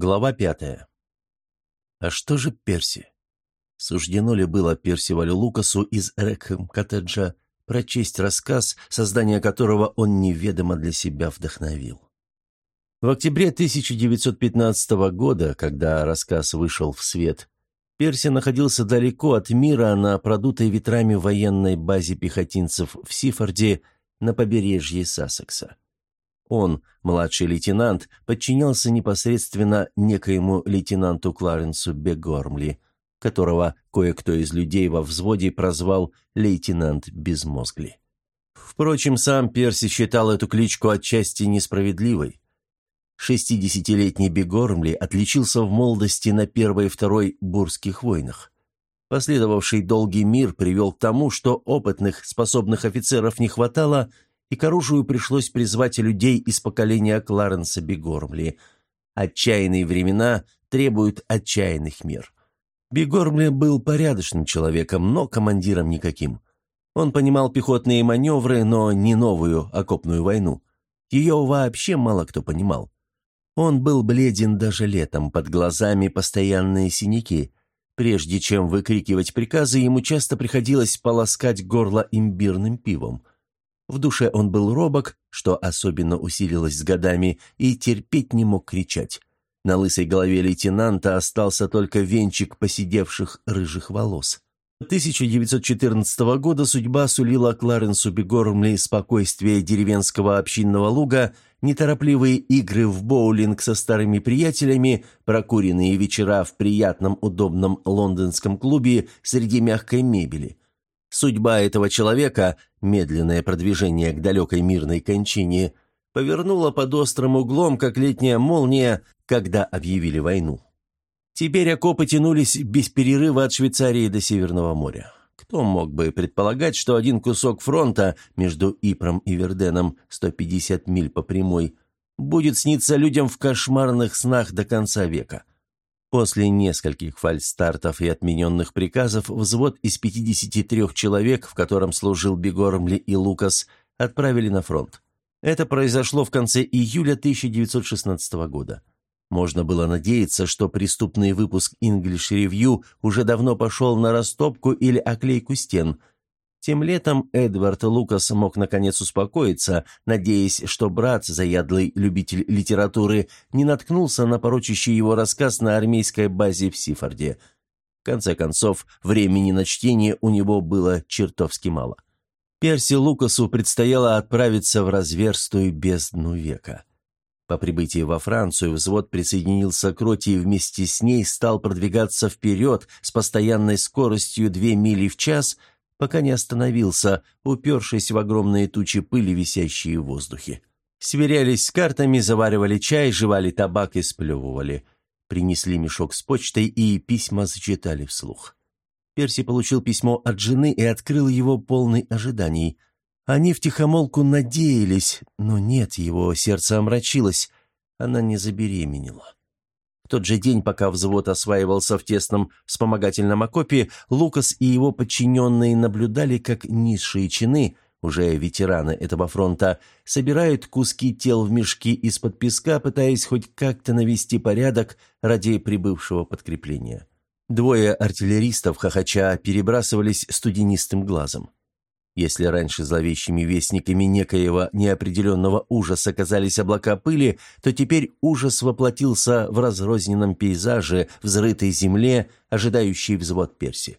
Глава пятая. А что же Перси? Суждено ли было Персивалю Лукасу из Рекхэм-коттеджа прочесть рассказ, создание которого он неведомо для себя вдохновил? В октябре 1915 года, когда рассказ вышел в свет, Перси находился далеко от мира на продутой ветрами военной базе пехотинцев в Сифорде на побережье Сассекса. Он, младший лейтенант, подчинялся непосредственно некоему лейтенанту Кларенсу Бегормли, которого кое-кто из людей во взводе прозвал «лейтенант Безмозгли». Впрочем, сам Перси считал эту кличку отчасти несправедливой. Шестидесятилетний Бегормли отличился в молодости на Первой и Второй Бурских войнах. Последовавший долгий мир привел к тому, что опытных, способных офицеров не хватало – и к оружию пришлось призвать людей из поколения Кларенса Бигормли. Отчаянные времена требуют отчаянных мер. Бигормли был порядочным человеком, но командиром никаким. Он понимал пехотные маневры, но не новую окопную войну. Ее вообще мало кто понимал. Он был бледен даже летом, под глазами постоянные синяки. Прежде чем выкрикивать приказы, ему часто приходилось полоскать горло имбирным пивом – в душе он был робок, что особенно усилилось с годами, и терпеть не мог кричать. На лысой голове лейтенанта остался только венчик посидевших рыжих волос. 1914 года судьба сулила Кларенсу Бегормли спокойствие деревенского общинного луга, неторопливые игры в боулинг со старыми приятелями, прокуренные вечера в приятном удобном лондонском клубе среди мягкой мебели. Судьба этого человека, медленное продвижение к далекой мирной кончине, повернула под острым углом, как летняя молния, когда объявили войну. Теперь окопы тянулись без перерыва от Швейцарии до Северного моря. Кто мог бы предполагать, что один кусок фронта между Ипром и Верденом, 150 миль по прямой, будет сниться людям в кошмарных снах до конца века? После нескольких фальстартов и отмененных приказов взвод из 53 человек, в котором служил Бегормли и Лукас, отправили на фронт. Это произошло в конце июля 1916 года. Можно было надеяться, что преступный выпуск English Review уже давно пошел на растопку или оклейку стен – тем летом Эдвард Лукас мог наконец успокоиться, надеясь, что брат, заядлый любитель литературы, не наткнулся на порочащий его рассказ на армейской базе в Сифорде. В конце концов, времени на чтение у него было чертовски мало. Перси Лукасу предстояло отправиться в разверстую бездну века. По прибытии во Францию взвод присоединился к роте и вместе с ней стал продвигаться вперед с постоянной скоростью 2 мили в час – пока не остановился, упершись в огромные тучи пыли, висящие в воздухе. Сверялись с картами, заваривали чай, жевали табак и сплевывали. Принесли мешок с почтой и письма зачитали вслух. Перси получил письмо от жены и открыл его полный ожиданий. Они втихомолку надеялись, но нет, его сердце омрачилось. Она не забеременела тот же день, пока взвод осваивался в тесном вспомогательном окопе, Лукас и его подчиненные наблюдали, как низшие чины, уже ветераны этого фронта, собирают куски тел в мешки из-под песка, пытаясь хоть как-то навести порядок ради прибывшего подкрепления. Двое артиллеристов, хохоча, перебрасывались студенистым глазом. Если раньше зловещими вестниками некоего неопределенного ужаса казались облака пыли, то теперь ужас воплотился в разрозненном пейзаже, взрытой земле, ожидающей взвод Перси.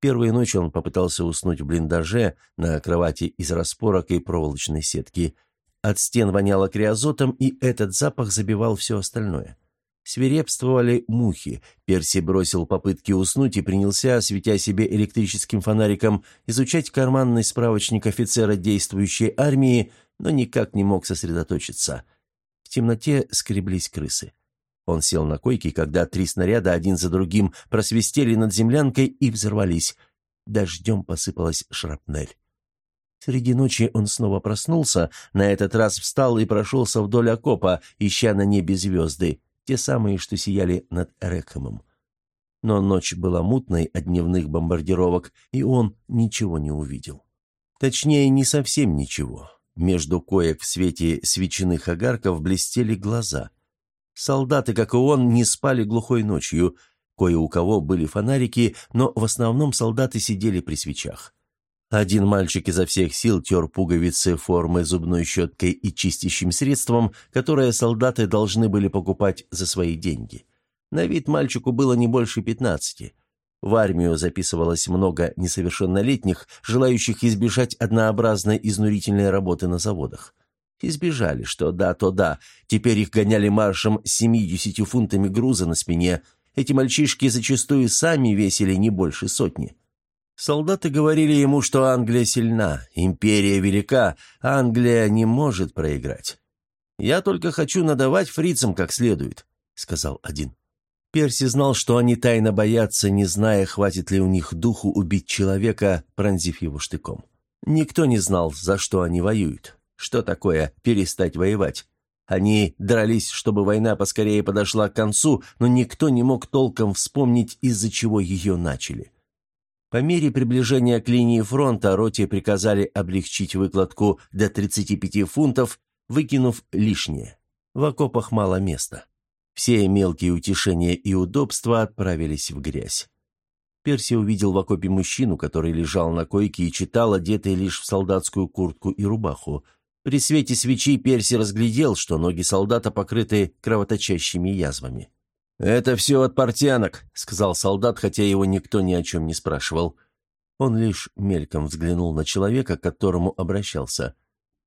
Первую ночь он попытался уснуть в блиндаже на кровати из распорок и проволочной сетки. От стен воняло криозотом, и этот запах забивал все остальное. Свирепствовали мухи. Перси бросил попытки уснуть и принялся, светя себе электрическим фонариком, изучать карманный справочник офицера действующей армии, но никак не мог сосредоточиться. В темноте скреблись крысы. Он сел на койке, когда три снаряда один за другим просвистели над землянкой и взорвались. Дождем посыпалась шрапнель. Среди ночи он снова проснулся, на этот раз встал и прошелся вдоль окопа, ища на небе звезды те самые, что сияли над Эрекхэмом. Но ночь была мутной от дневных бомбардировок, и он ничего не увидел. Точнее, не совсем ничего. Между коек в свете свечных огарков блестели глаза. Солдаты, как и он, не спали глухой ночью. Кое у кого были фонарики, но в основном солдаты сидели при свечах. Один мальчик изо всех сил тер пуговицы формы зубной щеткой и чистящим средством, которое солдаты должны были покупать за свои деньги. На вид мальчику было не больше пятнадцати. В армию записывалось много несовершеннолетних, желающих избежать однообразной изнурительной работы на заводах. Избежали, что да, то да. Теперь их гоняли маршем с семьюдесятью фунтами груза на спине. Эти мальчишки зачастую сами весили не больше сотни. Солдаты говорили ему, что Англия сильна, империя велика, Англия не может проиграть. «Я только хочу надавать фрицам как следует», — сказал один. Перси знал, что они тайно боятся, не зная, хватит ли у них духу убить человека, пронзив его штыком. Никто не знал, за что они воюют. Что такое перестать воевать? Они дрались, чтобы война поскорее подошла к концу, но никто не мог толком вспомнить, из-за чего ее начали. По мере приближения к линии фронта роте приказали облегчить выкладку до 35 фунтов, выкинув лишнее. В окопах мало места. Все мелкие утешения и удобства отправились в грязь. Перси увидел в окопе мужчину, который лежал на койке и читал, одетый лишь в солдатскую куртку и рубаху. При свете свечи Перси разглядел, что ноги солдата покрыты кровоточащими язвами. «Это все от портянок», — сказал солдат, хотя его никто ни о чем не спрашивал. Он лишь мельком взглянул на человека, к которому обращался.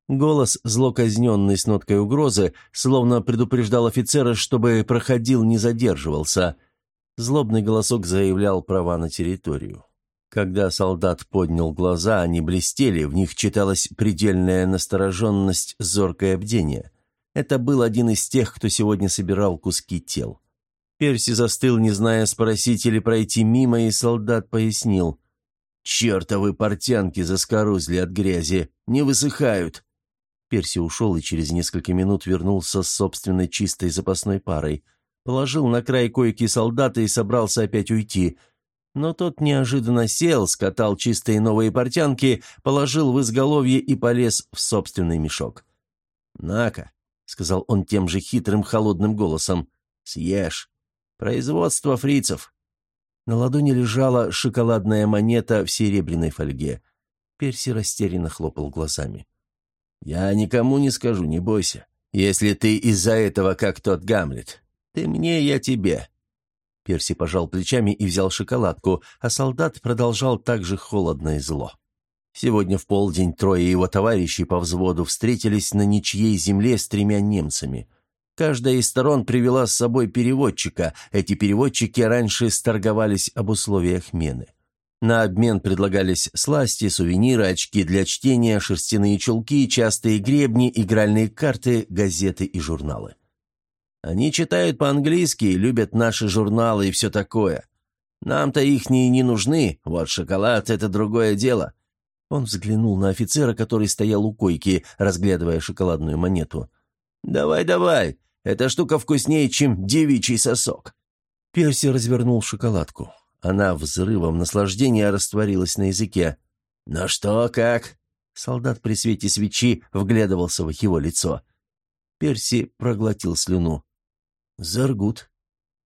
Голос, злоказненный с ноткой угрозы, словно предупреждал офицера, чтобы проходил, не задерживался. Злобный голосок заявлял права на территорию. Когда солдат поднял глаза, они блестели, в них читалась предельная настороженность, зоркое бдение. Это был один из тех, кто сегодня собирал куски тел. Перси застыл, не зная, спросить или пройти мимо, и солдат пояснил. «Чертовы портянки заскорузли от грязи, не высыхают!» Перси ушел и через несколько минут вернулся с собственной чистой запасной парой. Положил на край койки солдата и собрался опять уйти. Но тот неожиданно сел, скатал чистые новые портянки, положил в изголовье и полез в собственный мешок. «На-ка», — сказал он тем же хитрым холодным голосом, — «съешь». Производство фрицев». На ладони лежала шоколадная монета в серебряной фольге. Перси растерянно хлопал глазами. «Я никому не скажу, не бойся. Если ты из-за этого как тот Гамлет. Ты мне, я тебе». Перси пожал плечами и взял шоколадку, а солдат продолжал так же холодно и зло. Сегодня в полдень трое его товарищей по взводу встретились на ничьей земле с тремя немцами – Каждая из сторон привела с собой переводчика. Эти переводчики раньше сторговались об условиях мены. На обмен предлагались сласти, сувениры, очки для чтения, шерстяные чулки, частые гребни, игральные карты, газеты и журналы. Они читают по-английски, любят наши журналы и все такое. Нам-то ихние не нужны, вот шоколад — это другое дело». Он взглянул на офицера, который стоял у койки, разглядывая шоколадную монету. «Давай, давай, эта штука вкуснее, чем девичий сосок». Перси развернул шоколадку. Она взрывом наслаждения растворилась на языке. «Ну что, как?» Солдат при свете свечи вглядывался в его лицо. Перси проглотил слюну. «Заргут».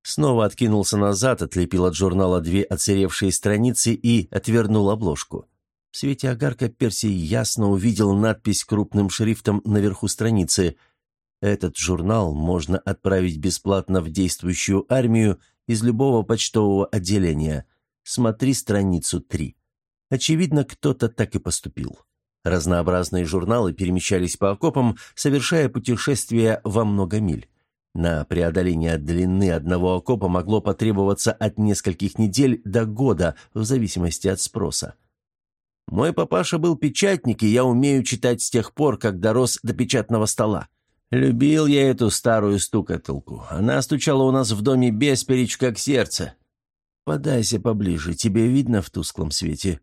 Снова откинулся назад, отлепил от журнала две оцаревшие страницы и отвернул обложку. В свете огарка Перси ясно увидел надпись крупным шрифтом наверху страницы – этот журнал можно отправить бесплатно в действующую армию из любого почтового отделения. Смотри страницу 3. Очевидно, кто-то так и поступил. Разнообразные журналы перемещались по окопам, совершая путешествия во много миль. На преодоление длины одного окопа могло потребоваться от нескольких недель до года, в зависимости от спроса. Мой папаша был печатник, и я умею читать с тех пор, как дорос до печатного стола. Любил я эту старую стукотулку. Она стучала у нас в доме без перечь, как сердце. Подайся поближе, тебе видно в тусклом свете.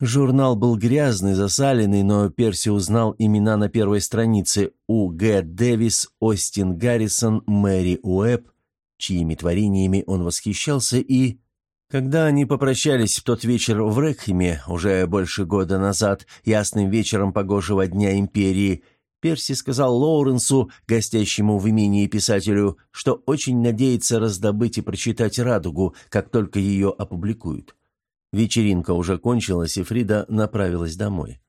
Журнал был грязный, засаленный, но Перси узнал имена на первой странице У. Г. Дэвис, Остин Гаррисон, Мэри Уэбб, чьими творениями он восхищался, и... Когда они попрощались в тот вечер в Рекхеме, уже больше года назад, ясным вечером погожего дня империи, Перси сказал Лоуренсу, гостящему в имении писателю, что очень надеется раздобыть и прочитать «Радугу», как только ее опубликуют. Вечеринка уже кончилась, и Фрида направилась домой.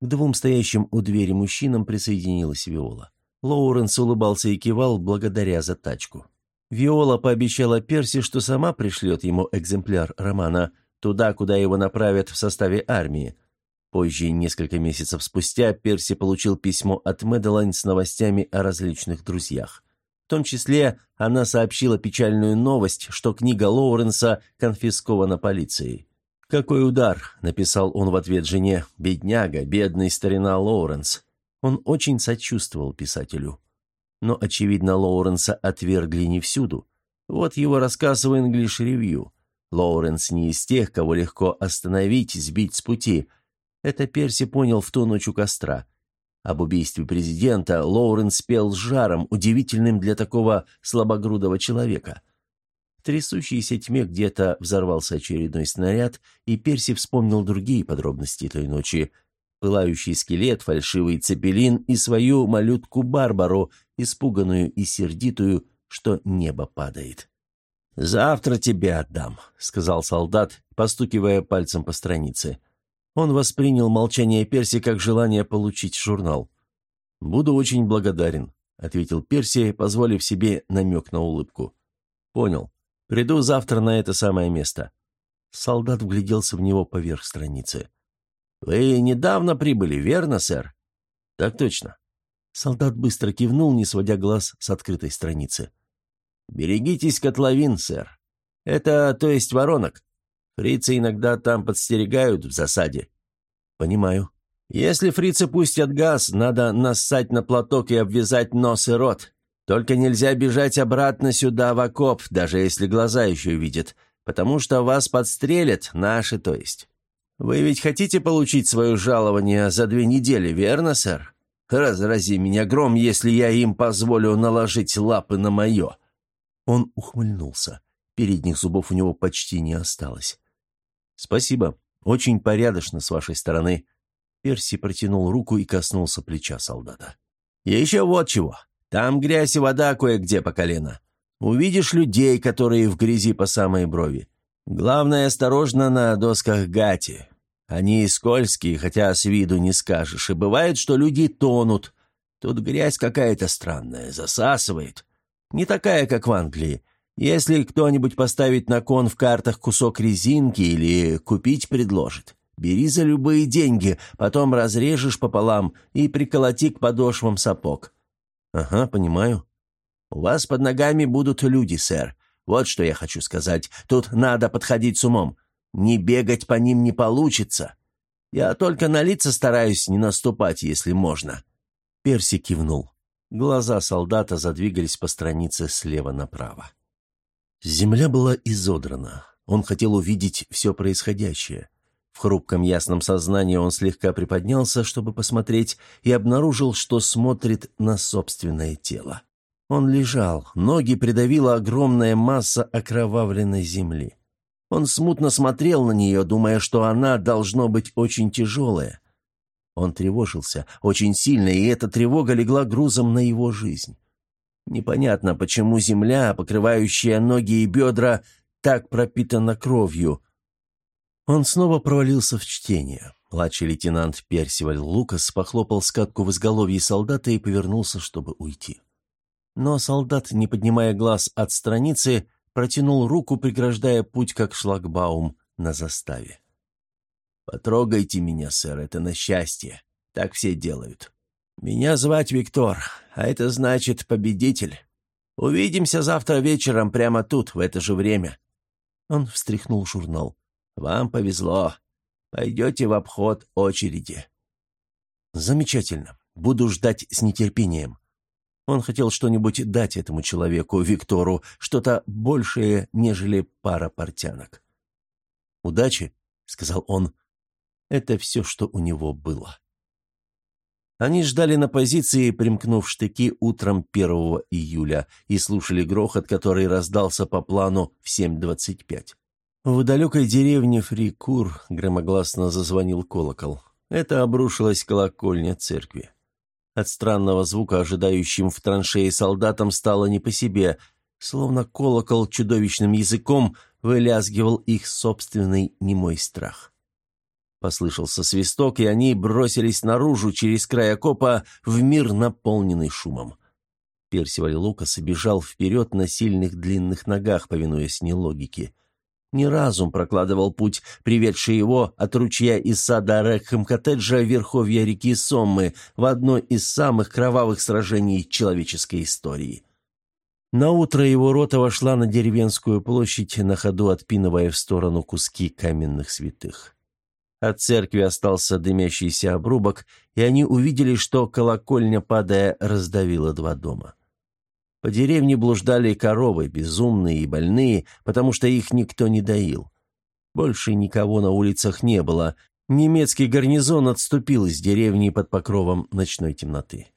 К двум стоящим у двери мужчинам присоединилась Виола. Лоуренс улыбался и кивал, благодаря за тачку. Виола пообещала Перси, что сама пришлет ему экземпляр романа туда, куда его направят в составе армии – Позже, несколько месяцев спустя, Перси получил письмо от Мэдалайн с новостями о различных друзьях. В том числе она сообщила печальную новость, что книга Лоуренса конфискована полицией. «Какой удар!» – написал он в ответ жене. «Бедняга, бедный старина Лоуренс». Он очень сочувствовал писателю. Но, очевидно, Лоуренса отвергли не всюду. Вот его рассказ в English Review. Лоуренс не из тех, кого легко остановить, сбить с пути – это Перси понял в ту ночь у костра. Об убийстве президента Лоуренс пел с жаром, удивительным для такого слабогрудого человека. В трясущейся тьме где-то взорвался очередной снаряд, и Перси вспомнил другие подробности той ночи. Пылающий скелет, фальшивый цепелин и свою малютку Барбару, испуганную и сердитую, что небо падает. «Завтра тебе отдам», — сказал солдат, постукивая пальцем по странице. Он воспринял молчание Перси как желание получить журнал. «Буду очень благодарен», — ответил Перси, позволив себе намек на улыбку. «Понял. Приду завтра на это самое место». Солдат вгляделся в него поверх страницы. «Вы недавно прибыли, верно, сэр?» «Так точно». Солдат быстро кивнул, не сводя глаз с открытой страницы. «Берегитесь котловин, сэр. Это, то есть, воронок. Фрицы иногда там подстерегают в засаде». «Понимаю. Если фрицы пустят газ, надо нассать на платок и обвязать нос и рот. Только нельзя бежать обратно сюда в окоп, даже если глаза еще видят, потому что вас подстрелят, наши то есть. Вы ведь хотите получить свое жалование за две недели, верно, сэр? Разрази меня гром, если я им позволю наложить лапы на мое». Он ухмыльнулся. Передних зубов у него почти не осталось. «Спасибо. Очень порядочно с вашей стороны». Перси протянул руку и коснулся плеча солдата. «Еще вот чего. Там грязь и вода кое-где по колено. Увидишь людей, которые в грязи по самой брови. Главное, осторожно на досках гати. Они скользкие, хотя с виду не скажешь. И бывает, что люди тонут. Тут грязь какая-то странная, засасывает. Не такая, как в Англии. Если кто-нибудь поставит на кон в картах кусок резинки или купить предложит, бери за любые деньги, потом разрежешь пополам и приколоти к подошвам сапог». «Ага, понимаю». «У вас под ногами будут люди, сэр. Вот что я хочу сказать. Тут надо подходить с умом. Не бегать по ним не получится. Я только на лица стараюсь не наступать, если можно». Перси кивнул. Глаза солдата задвигались по странице слева направо. Земля была изодрана. Он хотел увидеть все происходящее. В хрупком ясном сознании он слегка приподнялся, чтобы посмотреть, и обнаружил, что смотрит на собственное тело. Он лежал, ноги придавила огромная масса окровавленной земли. Он смутно смотрел на нее, думая, что она должно быть очень тяжелая. Он тревожился очень сильно, и эта тревога легла грузом на его жизнь. Непонятно, почему земля, покрывающая ноги и бедра, так пропитана кровью. Он снова провалился в чтение. Младший лейтенант Персиваль Лукас похлопал скатку в изголовье солдата и повернулся, чтобы уйти. Но солдат, не поднимая глаз от страницы, протянул руку, преграждая путь, как шлагбаум на заставе. «Потрогайте меня, сэр, это на счастье. Так все делают. «Меня звать Виктор, а это значит победитель. Увидимся завтра вечером прямо тут, в это же время». Он встряхнул журнал. «Вам повезло. Пойдете в обход очереди». «Замечательно. Буду ждать с нетерпением». Он хотел что-нибудь дать этому человеку, Виктору, что-то большее, нежели пара портянок. «Удачи», — сказал он. Это все, что у него было. Они ждали на позиции, примкнув штыки утром 1 июля, и слушали грохот, который раздался по плану в 7.25. В далекой деревне Фрикур громогласно зазвонил колокол. Это обрушилась колокольня церкви. От странного звука ожидающим в траншее солдатам стало не по себе, словно колокол чудовищным языком вылязгивал их собственный немой страх. Послышался свисток, и они бросились наружу через край окопа в мир, наполненный шумом. Персиваль Лукас бежал вперед на сильных длинных ногах, повинуясь нелогике. Не разум прокладывал путь, приведший его от ручья из сада Рекхэм-коттеджа верховья реки Соммы в одно из самых кровавых сражений человеческой истории. Наутро его рота вошла на деревенскую площадь, на ходу отпинывая в сторону куски каменных святых. От церкви остался дымящийся обрубок, и они увидели, что колокольня, падая, раздавила два дома. По деревне блуждали коровы, безумные и больные, потому что их никто не доил. Больше никого на улицах не было. Немецкий гарнизон отступил из деревни под покровом ночной темноты.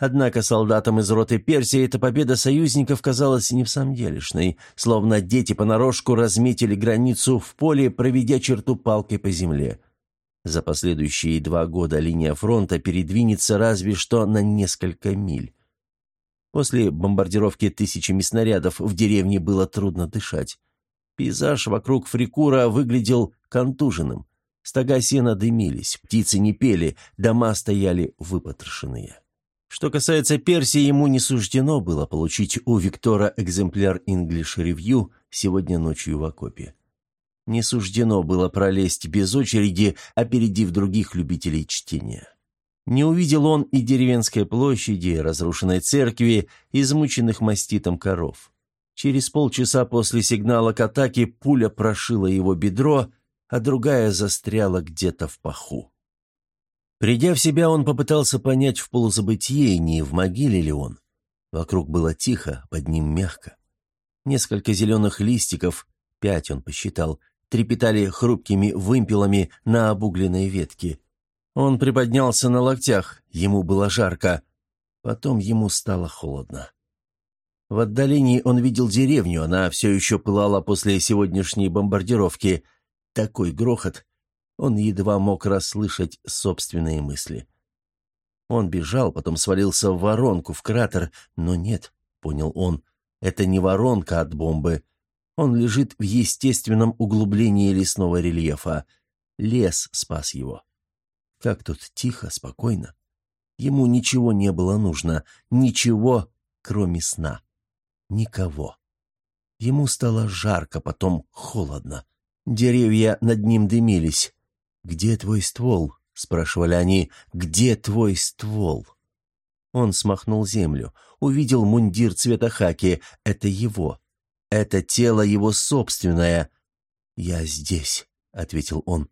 Однако солдатам из роты Персии эта победа союзников казалась не в самом делешной, словно дети понарошку разметили границу в поле, проведя черту палкой по земле. За последующие два года линия фронта передвинется разве что на несколько миль. После бомбардировки тысячами снарядов в деревне было трудно дышать. Пейзаж вокруг Фрикура выглядел контуженным. Стога сена дымились, птицы не пели, дома стояли выпотрошенные. Что касается Персии, ему не суждено было получить у Виктора экземпляр English Review сегодня ночью в окопе. Не суждено было пролезть без очереди, опередив других любителей чтения. Не увидел он и деревенской площади, разрушенной церкви, измученных маститом коров. Через полчаса после сигнала к атаке пуля прошила его бедро, а другая застряла где-то в паху. Придя в себя, он попытался понять в полузабытие, не в могиле ли он. Вокруг было тихо, под ним мягко. Несколько зеленых листиков, пять он посчитал, трепетали хрупкими вымпелами на обугленной ветке. Он приподнялся на локтях, ему было жарко. Потом ему стало холодно. В отдалении он видел деревню, она все еще пылала после сегодняшней бомбардировки. Такой грохот, он едва мог расслышать собственные мысли. Он бежал, потом свалился в воронку, в кратер, но нет, понял он, это не воронка от бомбы. Он лежит в естественном углублении лесного рельефа. Лес спас его. Как тут тихо, спокойно. Ему ничего не было нужно, ничего, кроме сна. Никого. Ему стало жарко, потом холодно. Деревья над ним дымились. «Где твой ствол?» — спрашивали они. «Где твой ствол?» Он смахнул землю, увидел мундир цвета хаки. Это его. Это тело его собственное. «Я здесь», — ответил он.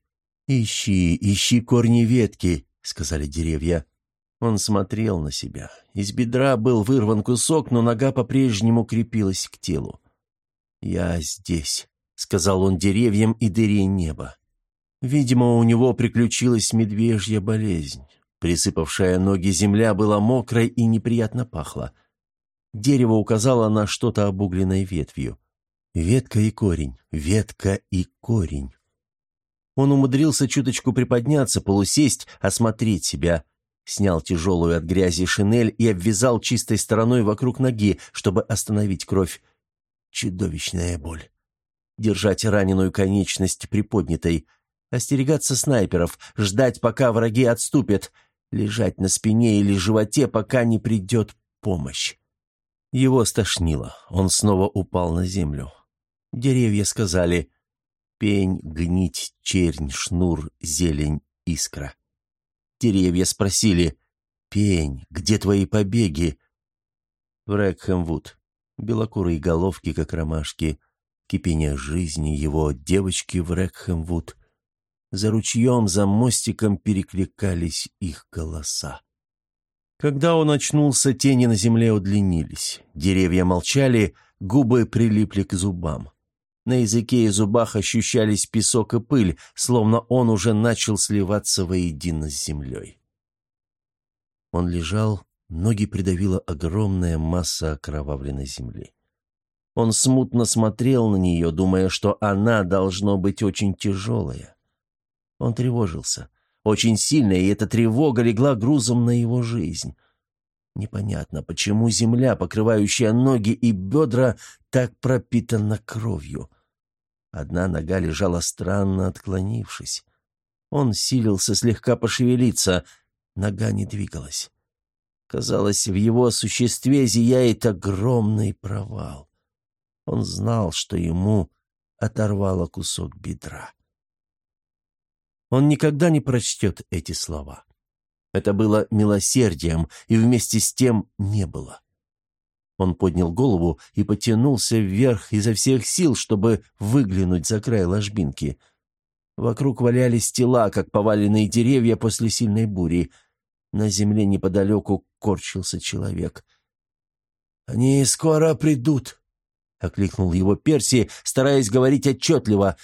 «Ищи, ищи корни ветки», — сказали деревья. Он смотрел на себя. Из бедра был вырван кусок, но нога по-прежнему крепилась к телу. «Я здесь», — сказал он деревьям и дыре неба. Видимо, у него приключилась медвежья болезнь. Присыпавшая ноги земля была мокрой и неприятно пахла. Дерево указало на что-то обугленной ветвью. Ветка и корень, ветка и корень. Он умудрился чуточку приподняться, полусесть, осмотреть себя. Снял тяжелую от грязи шинель и обвязал чистой стороной вокруг ноги, чтобы остановить кровь. Чудовищная боль. Держать раненую конечность приподнятой — Остерегаться снайперов, ждать, пока враги отступят, лежать на спине или животе, пока не придет помощь. Его стошнило, он снова упал на землю. Деревья сказали «Пень, гнить, чернь, шнур, зелень, искра». Деревья спросили «Пень, где твои побеги?» В Рэкхэмвуд. Белокурые головки, как ромашки. Кипение жизни его девочки в Рэкхэмвуд. За ручьем, за мостиком перекликались их голоса. Когда он очнулся, тени на земле удлинились. Деревья молчали, губы прилипли к зубам. На языке и зубах ощущались песок и пыль, словно он уже начал сливаться воедино с землей. Он лежал, ноги придавила огромная масса окровавленной земли. Он смутно смотрел на нее, думая, что она должно быть очень тяжелая. Он тревожился. Очень сильная, и эта тревога легла грузом на его жизнь. Непонятно, почему земля, покрывающая ноги и бедра, так пропитана кровью. Одна нога лежала странно отклонившись. Он силился слегка пошевелиться, нога не двигалась. Казалось, в его существе зияет огромный провал. Он знал, что ему оторвало кусок бедра. Он никогда не прочтет эти слова. Это было милосердием, и вместе с тем не было. Он поднял голову и потянулся вверх изо всех сил, чтобы выглянуть за край ложбинки. Вокруг валялись тела, как поваленные деревья после сильной бури. На земле неподалеку корчился человек. «Они скоро придут», — окликнул его Перси, стараясь говорить отчетливо.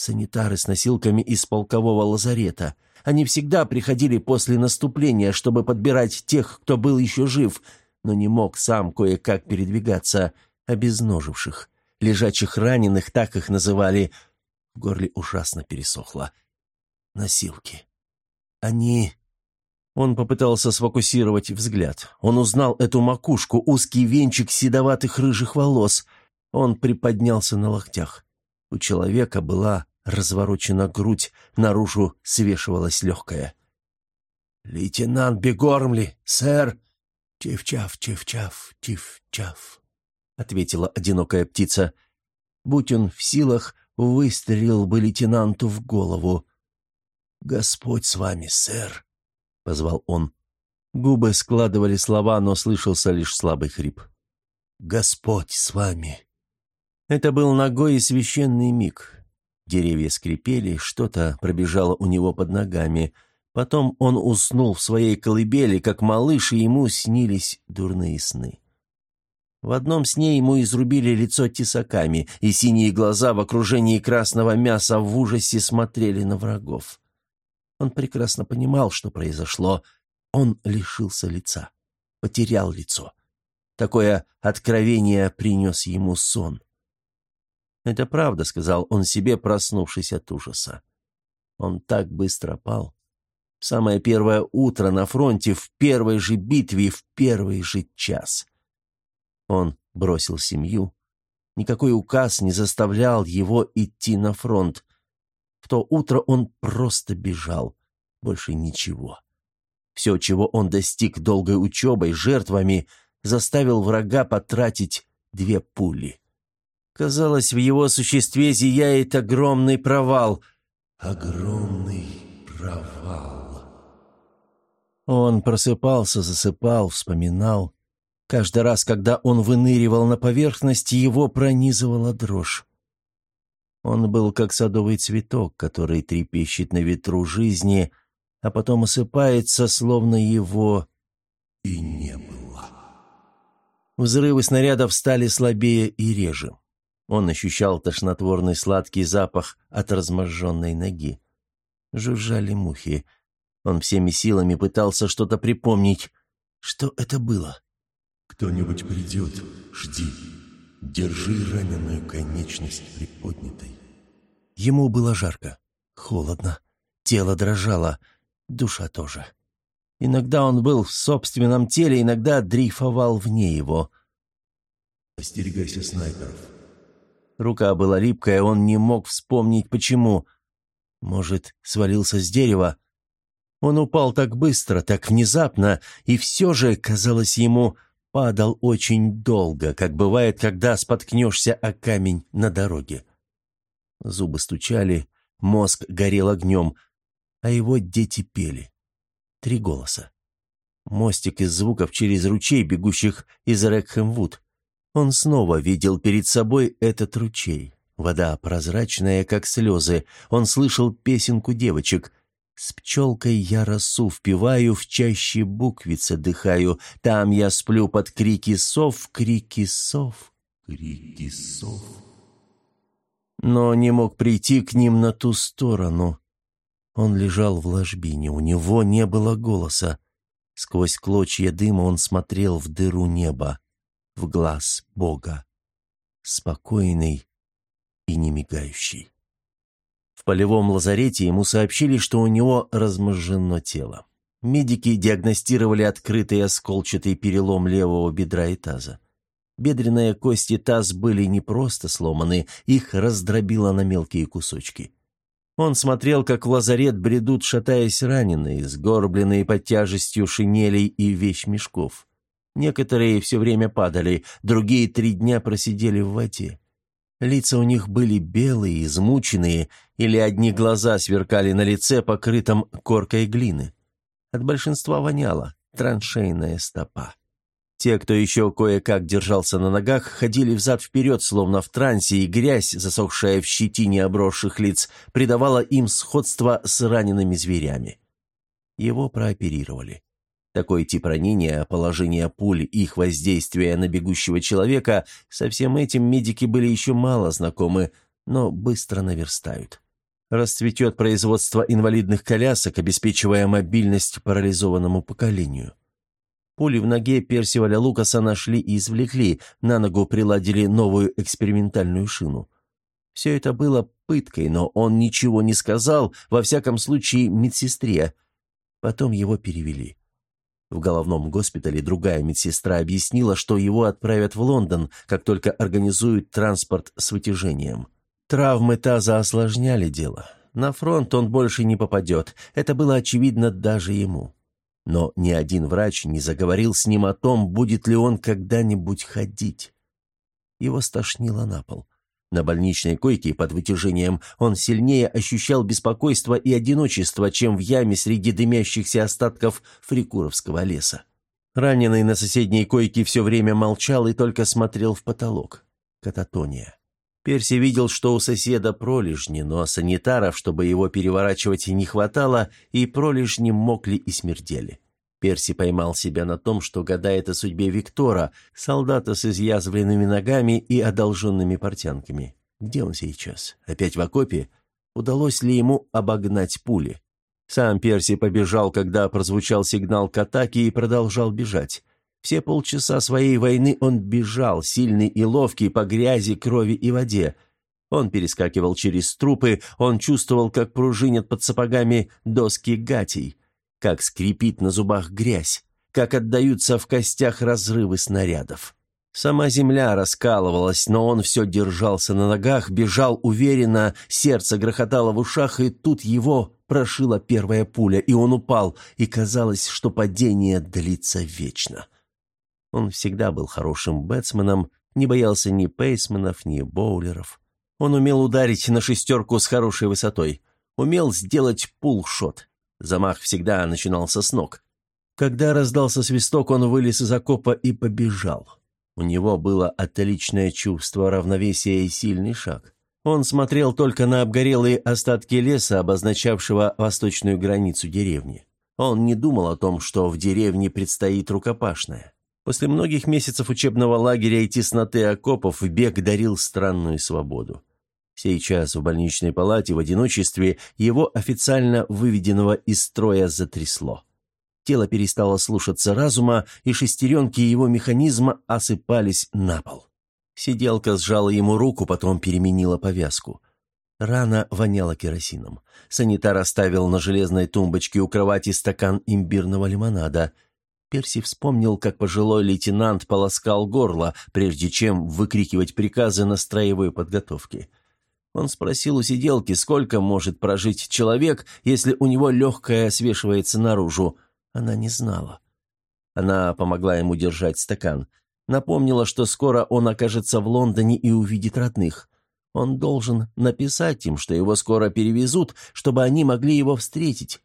«Санитары с носилками из полкового лазарета. Они всегда приходили после наступления, чтобы подбирать тех, кто был еще жив, но не мог сам кое-как передвигаться, обезноживших. Лежачих раненых, так их называли. В горле ужасно пересохло. Носилки. Они он попытался сфокусировать взгляд. Он узнал эту макушку, узкий венчик седоватых рыжих волос. Он приподнялся на локтях. У человека была разворочена грудь, наружу свешивалась легкая. «Лейтенант Бегормли, сэр!» «Чиф-чаф, чиф-чаф, чиф-чаф», — ответила одинокая птица. Будь он в силах, выстрелил бы лейтенанту в голову. «Господь с вами, сэр!» — позвал он. Губы складывали слова, но слышался лишь слабый хрип. «Господь с вами!» Это был ногой и священный миг. Деревья скрипели, что-то пробежало у него под ногами. Потом он уснул в своей колыбели, как малыш, и ему снились дурные сны. В одном сне ему изрубили лицо тесаками, и синие глаза в окружении красного мяса в ужасе смотрели на врагов. Он прекрасно понимал, что произошло. Он лишился лица, потерял лицо. Такое откровение принес ему сон. «Это правда», — сказал он себе, проснувшись от ужаса. Он так быстро пал. Самое первое утро на фронте, в первой же битве, в первый же час. Он бросил семью. Никакой указ не заставлял его идти на фронт. В то утро он просто бежал. Больше ничего. Все, чего он достиг долгой учебой, жертвами, заставил врага потратить две пули. Казалось, в его существе зияет огромный провал. Огромный провал. Он просыпался, засыпал, вспоминал. Каждый раз, когда он выныривал на поверхность, его пронизывала дрожь. Он был как садовый цветок, который трепещет на ветру жизни, а потом осыпается, словно его и не было. Взрывы снарядов стали слабее и реже. Он ощущал тошнотворный сладкий запах от разможженной ноги. Жужжали мухи. Он всеми силами пытался что-то припомнить. Что это было? «Кто-нибудь придет, жди. Держи раненую конечность приподнятой». Ему было жарко, холодно, тело дрожало, душа тоже. Иногда он был в собственном теле, иногда дрейфовал вне его. «Остерегайся снайперов». Рука была липкая, он не мог вспомнить, почему. Может, свалился с дерева? Он упал так быстро, так внезапно, и все же, казалось ему, падал очень долго, как бывает, когда споткнешься о камень на дороге. Зубы стучали, мозг горел огнем, а его дети пели. Три голоса. Мостик из звуков через ручей, бегущих из Рекхэмвуд. Он снова видел перед собой этот ручей. Вода прозрачная, как слезы. Он слышал песенку девочек. «С пчелкой я росу, впиваю, в чаще буквицы дыхаю. Там я сплю под крики сов, крики сов, крики сов». Но не мог прийти к ним на ту сторону. Он лежал в ложбине, у него не было голоса. Сквозь клочья дыма он смотрел в дыру неба, в глаз Бога, спокойный и не мигающий. В полевом лазарете ему сообщили, что у него разможжено тело. Медики диагностировали открытый осколчатый перелом левого бедра и таза. Бедренные кости таз были не просто сломаны, их раздробило на мелкие кусочки. Он смотрел, как в лазарет бредут, шатаясь раненые, сгорбленные под тяжестью шинелей и вещмешков. Некоторые все время падали, другие три дня просидели в воде. Лица у них были белые, измученные, или одни глаза сверкали на лице, покрытом коркой глины. От большинства воняло траншейная стопа. Те, кто еще кое-как держался на ногах, ходили взад-вперед, словно в трансе, и грязь, засохшая в щетине обросших лиц, придавала им сходство с ранеными зверями. Его прооперировали. Такой тип ранения, положение пуль, их воздействие на бегущего человека, со всем этим медики были еще мало знакомы, но быстро наверстают. Расцветет производство инвалидных колясок, обеспечивая мобильность парализованному поколению. Пули в ноге Персиваля Лукаса нашли и извлекли, на ногу приладили новую экспериментальную шину. Все это было пыткой, но он ничего не сказал, во всяком случае медсестре. Потом его перевели. В головном госпитале другая медсестра объяснила, что его отправят в Лондон, как только организуют транспорт с вытяжением. Травмы таза осложняли дело. На фронт он больше не попадет, это было очевидно даже ему. Но ни один врач не заговорил с ним о том, будет ли он когда-нибудь ходить. Его стошнило на пол. На больничной койке под вытяжением он сильнее ощущал беспокойство и одиночество, чем в яме среди дымящихся остатков фрикуровского леса. Раненый на соседней койке все время молчал и только смотрел в потолок. Кататония. Перси видел, что у соседа пролежни, но санитаров, чтобы его переворачивать, не хватало, и пролежни мокли и смердели. Перси поймал себя на том, что гадает о судьбе Виктора, солдата с изъязвленными ногами и одолженными портянками. Где он сейчас? Опять в окопе? Удалось ли ему обогнать пули? Сам Перси побежал, когда прозвучал сигнал к атаке, и продолжал бежать. Все полчаса своей войны он бежал, сильный и ловкий, по грязи, крови и воде. Он перескакивал через трупы, он чувствовал, как пружинят под сапогами доски гатей как скрипит на зубах грязь, как отдаются в костях разрывы снарядов. Сама земля раскалывалась, но он все держался на ногах, бежал уверенно, сердце грохотало в ушах, и тут его прошила первая пуля, и он упал, и казалось, что падение длится вечно. Он всегда был хорошим бэтсменом, не боялся ни пейсменов, ни боулеров. Он умел ударить на шестерку с хорошей высотой, умел сделать пул-шот. Замах всегда начинался с ног. Когда раздался свисток, он вылез из окопа и побежал. У него было отличное чувство равновесия и сильный шаг. Он смотрел только на обгорелые остатки леса, обозначавшего восточную границу деревни. Он не думал о том, что в деревне предстоит рукопашная. После многих месяцев учебного лагеря и тесноты окопов бег дарил странную свободу. Сейчас в больничной палате в одиночестве его официально выведенного из строя затрясло. Тело перестало слушаться разума, и шестеренки его механизма осыпались на пол. Сиделка сжала ему руку, потом переменила повязку. Рана воняла керосином. Санитар оставил на железной тумбочке у кровати стакан имбирного лимонада. Перси вспомнил, как пожилой лейтенант полоскал горло, прежде чем выкрикивать приказы на строевой подготовке. Он спросил у сиделки, сколько может прожить человек, если у него легкое свешивается наружу. Она не знала. Она помогла ему держать стакан. Напомнила, что скоро он окажется в Лондоне и увидит родных. Он должен написать им, что его скоро перевезут, чтобы они могли его встретить.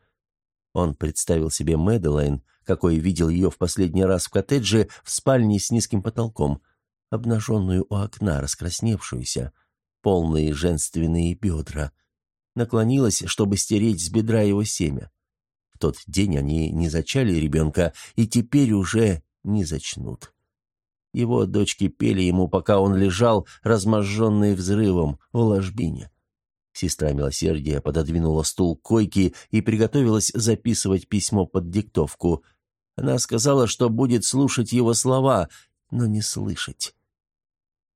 Он представил себе Мэдалайн, какой видел ее в последний раз в коттедже в спальне с низким потолком, обнаженную у окна, раскрасневшуюся, полные женственные бедра. Наклонилась, чтобы стереть с бедра его семя. В тот день они не зачали ребенка и теперь уже не зачнут. Его дочки пели ему, пока он лежал, разможженный взрывом, в ложбине. Сестра милосердия пододвинула стул к койке и приготовилась записывать письмо под диктовку. Она сказала, что будет слушать его слова, но не слышать.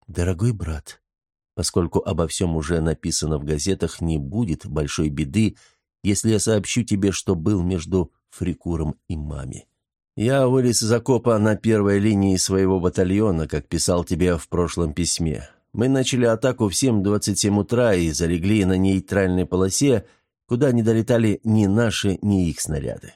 «Дорогой брат, Поскольку обо всем уже написано в газетах, не будет большой беды, если я сообщу тебе, что был между Фрикуром и Мами. Я вылез из окопа на первой линии своего батальона, как писал тебе в прошлом письме. Мы начали атаку в 7.27 утра и залегли на нейтральной полосе, куда не долетали ни наши, ни их снаряды.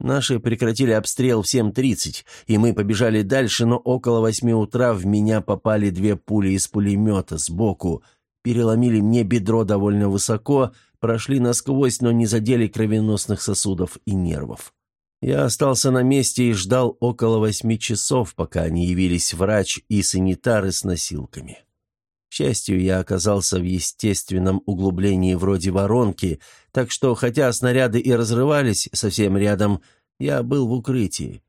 Наши прекратили обстрел в 7.30, и мы побежали дальше, но около восьми утра в меня попали две пули из пулемета сбоку, переломили мне бедро довольно высоко, прошли насквозь, но не задели кровеносных сосудов и нервов. Я остался на месте и ждал около восьми часов, пока не явились врач и санитары с носилками. К счастью, я оказался в естественном углублении вроде воронки, так что, хотя снаряды и разрывались совсем рядом, я был в укрытии.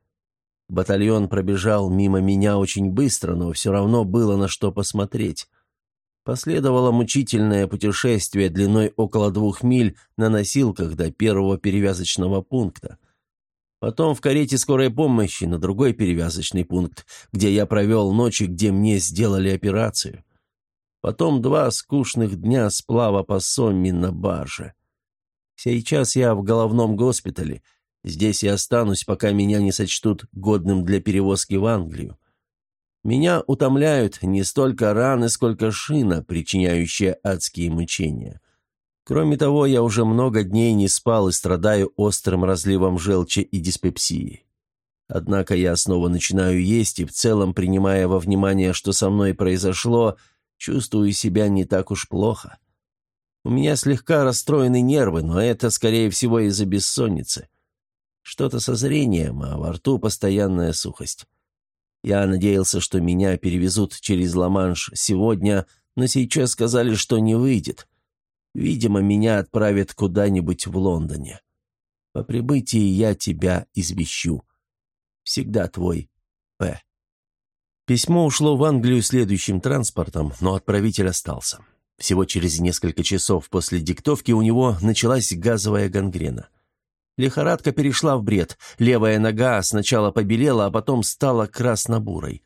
Батальон пробежал мимо меня очень быстро, но все равно было на что посмотреть. Последовало мучительное путешествие длиной около двух миль на носилках до первого перевязочного пункта. Потом в карете скорой помощи на другой перевязочный пункт, где я провел ночи, где мне сделали операцию. Потом два скучных дня сплава по Сомми на барже. Сейчас я в головном госпитале. Здесь я останусь, пока меня не сочтут годным для перевозки в Англию. Меня утомляют не столько раны, сколько шина, причиняющая адские мучения. Кроме того, я уже много дней не спал и страдаю острым разливом желчи и диспепсией. Однако я снова начинаю есть и в целом, принимая во внимание, что со мной произошло, чувствую себя не так уж плохо. У меня слегка расстроены нервы, но это, скорее всего, из-за бессонницы. Что-то со зрением, а во рту постоянная сухость. Я надеялся, что меня перевезут через Ла-Манш сегодня, но сейчас сказали, что не выйдет. Видимо, меня отправят куда-нибудь в Лондоне. По прибытии я тебя извещу. Всегда твой П. Письмо ушло в Англию следующим транспортом, но отправитель остался. Всего через несколько часов после диктовки у него началась газовая гангрена. Лихорадка перешла в бред. Левая нога сначала побелела, а потом стала красно-бурой.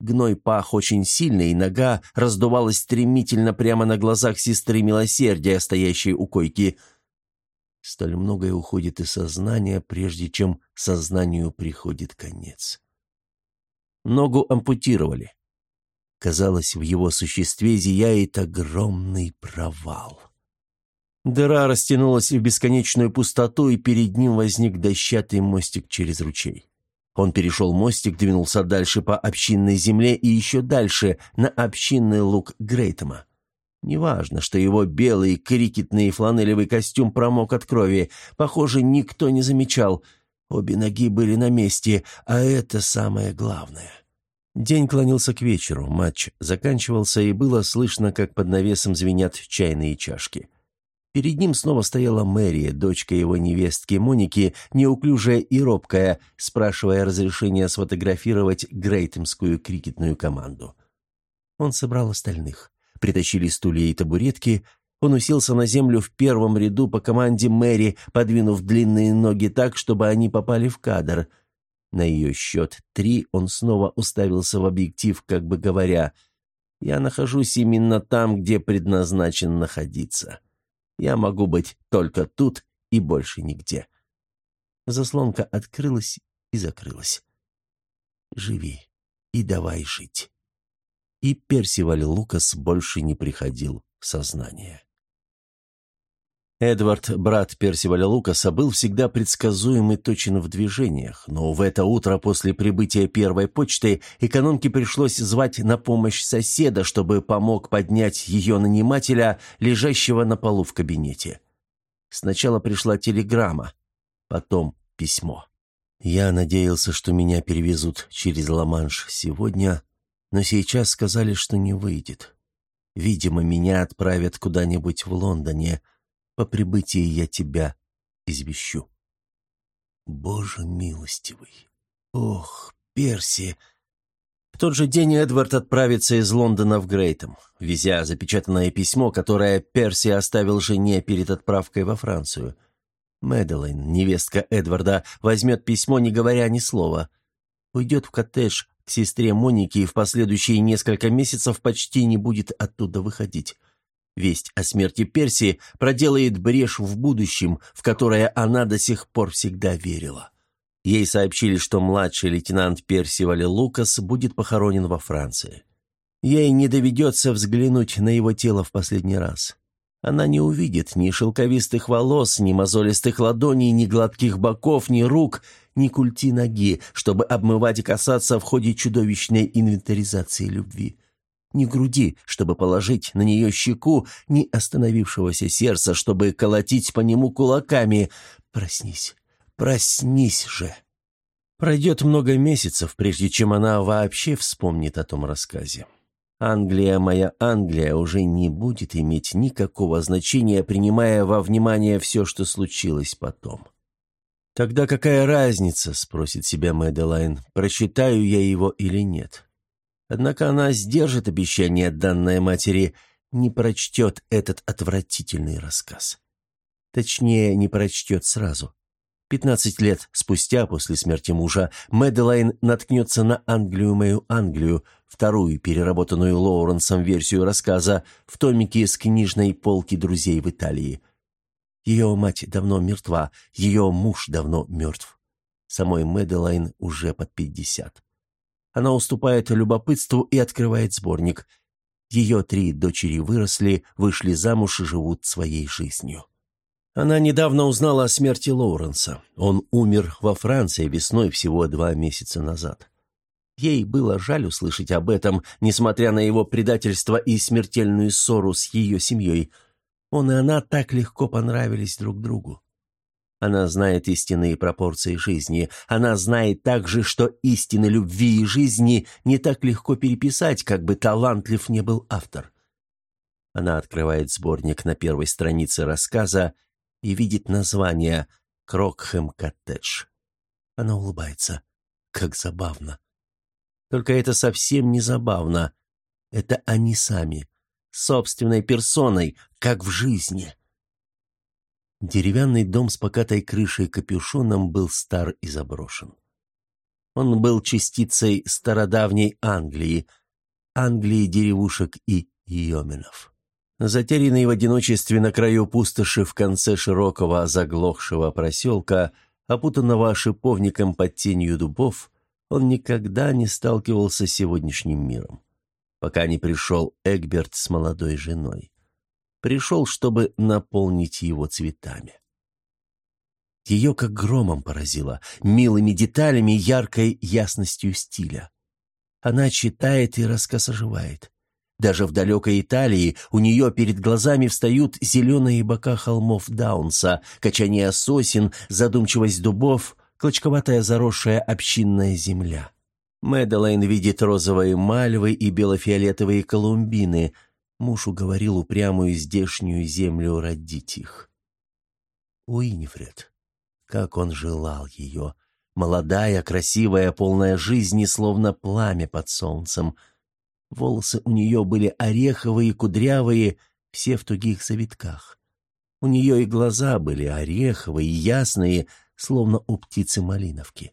Гной пах очень сильно, и нога раздувалась стремительно прямо на глазах сестры милосердия, стоящей у койки. Столь многое уходит из сознания, прежде чем сознанию приходит конец. Ногу ампутировали. Казалось, в его существе зияет огромный провал. Дыра растянулась в бесконечную пустоту, и перед ним возник дощатый мостик через ручей. Он перешел мостик, двинулся дальше по общинной земле и еще дальше, на общинный луг Грейтема. Неважно, что его белый крикетный фланелевый костюм промок от крови. Похоже, никто не замечал — Обе ноги были на месте, а это самое главное. День клонился к вечеру, матч заканчивался, и было слышно, как под навесом звенят чайные чашки. Перед ним снова стояла Мэри, дочка его невестки Моники, неуклюжая и робкая, спрашивая разрешения сфотографировать грейтемскую крикетную команду. Он собрал остальных. Притащили стулья и табуретки, он уселся на землю в первом ряду по команде Мэри, подвинув длинные ноги так, чтобы они попали в кадр. На ее счет три он снова уставился в объектив, как бы говоря, «Я нахожусь именно там, где предназначен находиться. Я могу быть только тут и больше нигде». Заслонка открылась и закрылась. «Живи и давай жить». И Персиваль Лукас больше не приходил в сознание. Эдвард, брат Персиваля Лукаса, был всегда предсказуем и точен в движениях, но в это утро после прибытия первой почты экономке пришлось звать на помощь соседа, чтобы помог поднять ее нанимателя, лежащего на полу в кабинете. Сначала пришла телеграмма, потом письмо. Я надеялся, что меня перевезут через Ла-Манш сегодня, но сейчас сказали, что не выйдет. Видимо, меня отправят куда-нибудь в Лондоне – по прибытии я тебя извещу». «Боже милостивый! Ох, Перси!» В тот же день Эдвард отправится из Лондона в Грейтом, везя запечатанное письмо, которое Перси оставил жене перед отправкой во Францию. Мэдалайн, невестка Эдварда, возьмет письмо, не говоря ни слова. Уйдет в коттедж к сестре Моники и в последующие несколько месяцев почти не будет оттуда выходить. Весть о смерти Перси проделает брешь в будущем, в которое она до сих пор всегда верила. Ей сообщили, что младший лейтенант Персиваль Лукас будет похоронен во Франции. Ей не доведется взглянуть на его тело в последний раз. Она не увидит ни шелковистых волос, ни мозолистых ладоней, ни гладких боков, ни рук, ни культи ноги, чтобы обмывать и касаться в ходе чудовищной инвентаризации любви. Ни груди, чтобы положить на нее щеку, ни остановившегося сердца, чтобы колотить по нему кулаками. Проснись, проснись же. Пройдет много месяцев, прежде чем она вообще вспомнит о том рассказе. Англия, моя Англия, уже не будет иметь никакого значения, принимая во внимание все, что случилось потом. «Тогда какая разница?» — спросит себя Мэдалайн, «прочитаю я его или нет?» Однако она сдержит обещание, данное матери, не прочтет этот отвратительный рассказ. Точнее, не прочтет сразу. Пятнадцать лет спустя, после смерти мужа, Мэдалайн наткнется на «Англию, мою Англию», вторую переработанную Лоуренсом версию рассказа в томике с книжной полки друзей в Италии. Ее мать давно мертва, ее муж давно мертв. Самой Мэдалайн уже под пятьдесят. Она уступает любопытству и открывает сборник. Ее три дочери выросли, вышли замуж и живут своей жизнью. Она недавно узнала о смерти Лоуренса. Он умер во Франции весной всего два месяца назад. Ей было жаль услышать об этом, несмотря на его предательство и смертельную ссору с ее семьей. Он и она так легко понравились друг другу. Она знает истинные пропорции жизни. Она знает также, что истины любви и жизни не так легко переписать, как бы талантлив не был автор. Она открывает сборник на первой странице рассказа и видит название «Крокхэм коттедж». Она улыбается. Как забавно. Только это совсем не забавно. Это они сами, собственной персоной, как в жизни. Деревянный дом с покатой крышей и капюшоном был стар и заброшен. Он был частицей стародавней Англии, Англии деревушек и йоменов. Затерянный в одиночестве на краю пустоши в конце широкого заглохшего проселка, опутанного шиповником под тенью дубов, он никогда не сталкивался с сегодняшним миром, пока не пришел Эгберт с молодой женой. Пришел, чтобы наполнить его цветами. Ее как громом поразило, милыми деталями, яркой ясностью стиля. Она читает, и рассказ оживает. Даже в далекой Италии у нее перед глазами встают зеленые бока холмов Даунса, качание сосен, задумчивость дубов, клочковатая заросшая общинная земля. Мэдалайн видит розовые мальвы и бело-фиолетовые колумбины. Муж уговорил упрямую здешнюю землю родить их. Уинифред. Как он желал ее. Молодая, красивая, полная жизни, словно пламя под солнцем — Волосы у нее были ореховые, кудрявые, все в тугих завитках. У нее и глаза были ореховые, ясные, словно у птицы малиновки.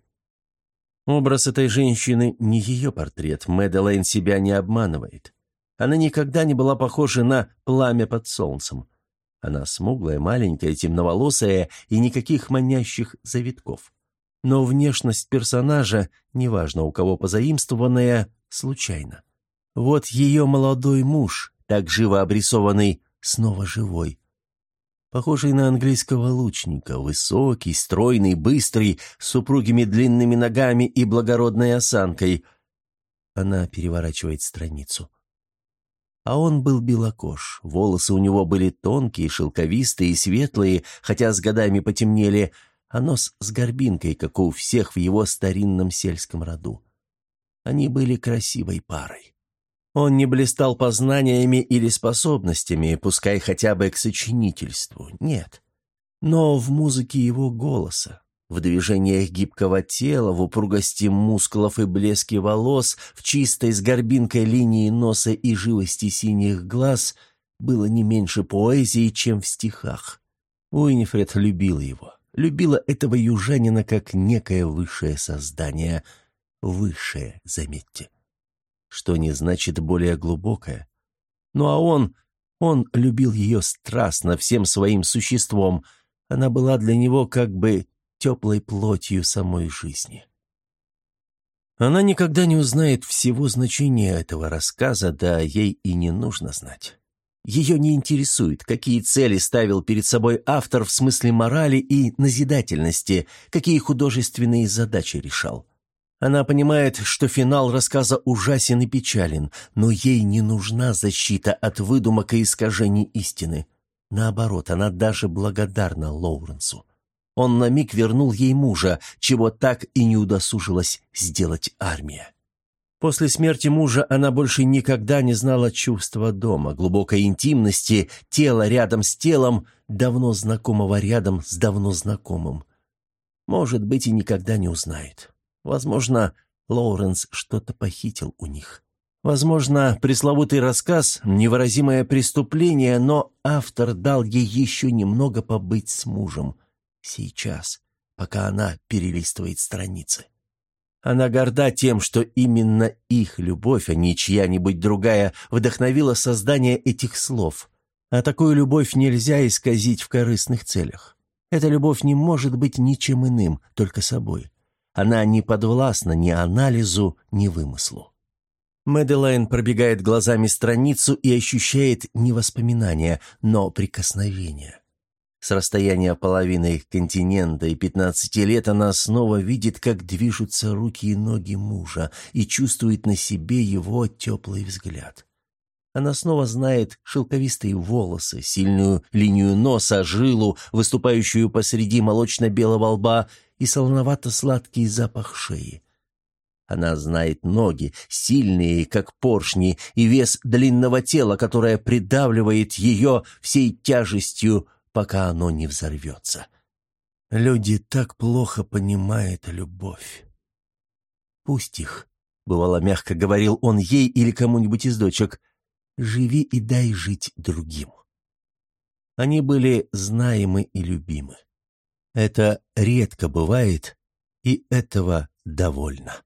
Образ этой женщины не ее портрет, Мэдалайн себя не обманывает. Она никогда не была похожа на пламя под солнцем. Она смуглая, маленькая, темноволосая и никаких манящих завитков. Но внешность персонажа, неважно у кого позаимствованная, случайна. Вот ее молодой муж, так живо обрисованный, снова живой. Похожий на английского лучника, высокий, стройный, быстрый, с упругими длинными ногами и благородной осанкой. Она переворачивает страницу. А он был белокож, волосы у него были тонкие, шелковистые и светлые, хотя с годами потемнели, а нос с горбинкой, как у всех в его старинном сельском роду. Они были красивой парой. Он не блистал познаниями или способностями, пускай хотя бы к сочинительству, нет. Но в музыке его голоса, в движениях гибкого тела, в упругости мускулов и блеске волос, в чистой с горбинкой линии носа и живости синих глаз было не меньше поэзии, чем в стихах. Уинифред любила его, любила этого южанина как некое высшее создание – высшее, заметьте. Что не значит более глубокое. Ну а он, он любил ее страстно, всем своим существом. Она была для него как бы теплой плотью самой жизни. Она никогда не узнает всего значения этого рассказа, да ей и не нужно знать. Ее не интересует, какие цели ставил перед собой автор в смысле морали и назидательности, какие художественные задачи решал. Она понимает, что финал рассказа ужасен и печален, но ей не нужна защита от выдумок и искажений истины. Наоборот, она даже благодарна Лоуренсу. Он на миг вернул ей мужа, чего так и не удосужилась сделать армия. После смерти мужа она больше никогда не знала чувства дома, глубокой интимности, тела рядом с телом, давно знакомого рядом с давно знакомым. Может быть, и никогда не узнает. Возможно, Лоуренс что-то похитил у них. Возможно, пресловутый рассказ — невыразимое преступление, но автор дал ей еще немного побыть с мужем — Сейчас, пока она перелистывает страницы. Она горда тем, что именно их любовь, а не чья-нибудь другая, вдохновила создание этих слов. А такую любовь нельзя исказить в корыстных целях. Эта любовь не может быть ничем иным, только собой. Она не подвластна ни анализу, ни вымыслу. Мэдалайн пробегает глазами страницу и ощущает не воспоминания, но прикосновение. С расстояния половины континента и пятнадцати лет она снова видит, как движутся руки и ноги мужа и чувствует на себе его теплый взгляд. Она снова знает шелковистые волосы, сильную линию носа, жилу, выступающую посреди молочно-белого лба и солоновато-сладкий запах шеи. Она знает ноги, сильные, как поршни, и вес длинного тела, которое придавливает ее всей тяжестью пока оно не взорвется. Люди так плохо понимают любовь. Пусть их, бывало мягко говорил он ей или кому-нибудь из дочек, живи и дай жить другим. Они были знаемы и любимы. Это редко бывает, и этого довольно.